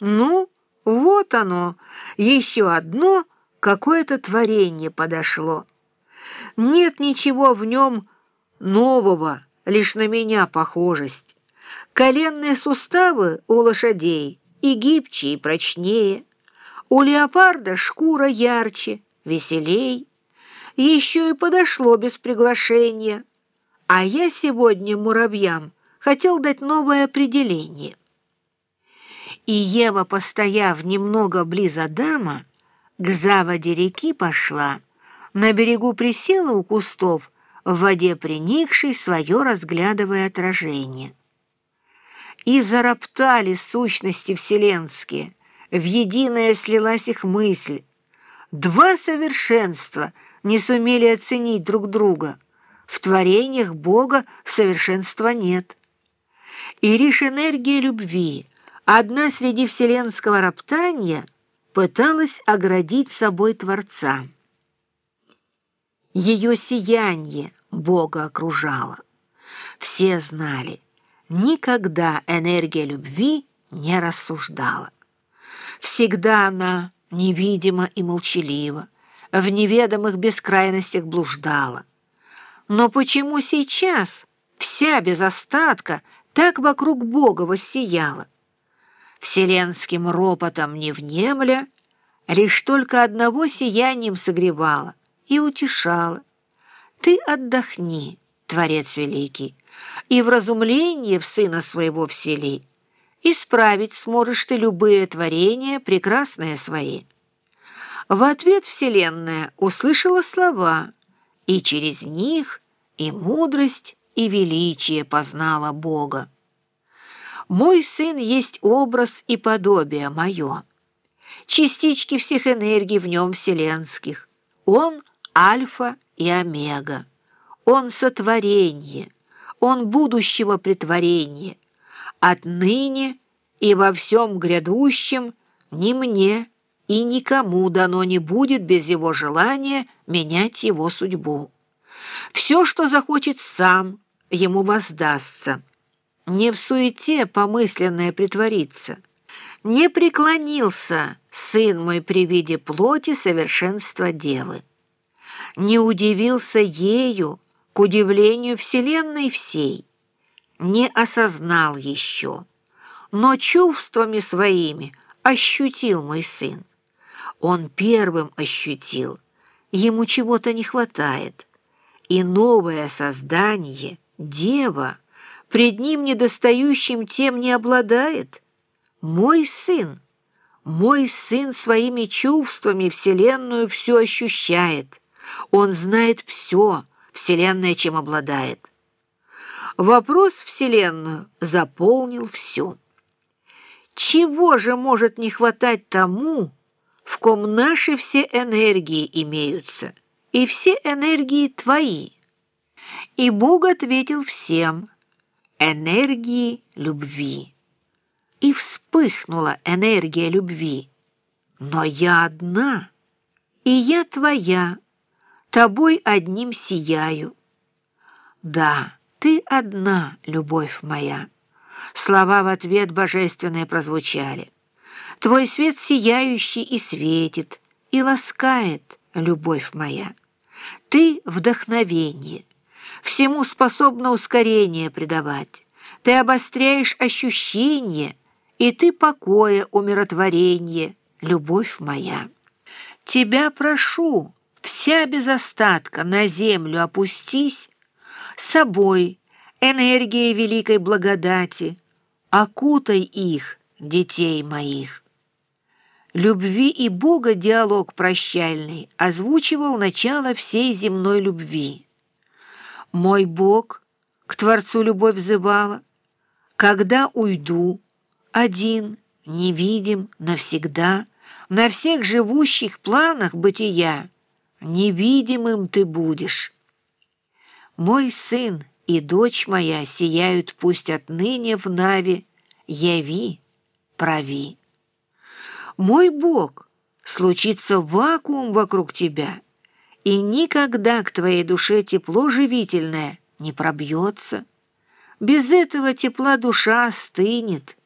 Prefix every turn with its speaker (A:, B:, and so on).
A: Ну, вот оно, еще одно какое-то творение подошло. Нет ничего в нем нового, лишь на меня похожесть. Коленные суставы у лошадей и гибче, и прочнее. У леопарда шкура ярче, веселей. Еще и подошло без приглашения. А я сегодня муравьям хотел дать новое определение. И Ева, постояв немного близ Адама, к заводе реки пошла, на берегу присела у кустов, в воде приникшей, свое разглядывая отражение. И зароптали сущности вселенские, в единое слилась их мысль. Два совершенства не сумели оценить друг друга. В творениях Бога совершенства нет. И лишь энергия любви, одна среди вселенского роптания, пыталась оградить собой Творца. Ее сияние Бога окружало. Все знали, никогда энергия любви не рассуждала. Всегда она невидима и молчалива, в неведомых бескрайностях блуждала. Но почему сейчас вся без остатка так вокруг Бога воссияла? Вселенским ропотом не внемля, лишь только одного сиянием согревала — и утешала. «Ты отдохни, Творец Великий, и в разумление в Сына Своего всели. Исправить сможешь ты любые творения, прекрасные свои». В ответ Вселенная услышала слова, и через них и мудрость, и величие познала Бога. «Мой сын есть образ и подобие мое, частички всех энергий в нем вселенских. Он Альфа и Омега. Он сотворение, Он будущего притворения. Отныне и во всем грядущем ни мне и никому дано не будет без его желания менять его судьбу. Все, что захочет сам, ему воздастся. Не в суете помысленное притвориться. Не преклонился сын мой при виде плоти совершенства девы не удивился ею, к удивлению Вселенной всей, не осознал еще, но чувствами своими ощутил мой сын. Он первым ощутил, ему чего-то не хватает, и новое создание, дева, пред ним недостающим тем не обладает. Мой сын, мой сын своими чувствами Вселенную все ощущает — он знает все, Вселенная чем обладает. Вопрос Вселенную заполнил все. Чего же может не хватать тому, в ком наши все энергии имеются, и все энергии твои? И Бог ответил всем энергии любви. И вспыхнула энергия любви. Но я одна, и я твоя, тобой одним сияю. Да, ты одна, любовь моя. Слова в ответ божественные прозвучали. Твой свет сияющий и светит, и ласкает, любовь моя. Ты — вдохновение, всему способна ускорение придавать. Ты обостряешь ощущения, и ты покоя, умиротворение, любовь моя. Тебя прошу, вся без остатка на землю опустись, собой, энергией великой благодати, окутай их, детей моих. Любви и Бога диалог прощальный озвучивал начало всей земной любви. Мой Бог к Творцу любовь взывала, когда уйду, один, невидим, навсегда, на всех живущих планах бытия, невидимым ты будешь. Мой сын и дочь моя сияют пусть отныне в Наве, яви, прави. Мой Бог, случится вакуум вокруг тебя, и никогда к твоей душе тепло живительное не пробьется. Без этого тепла душа остынет,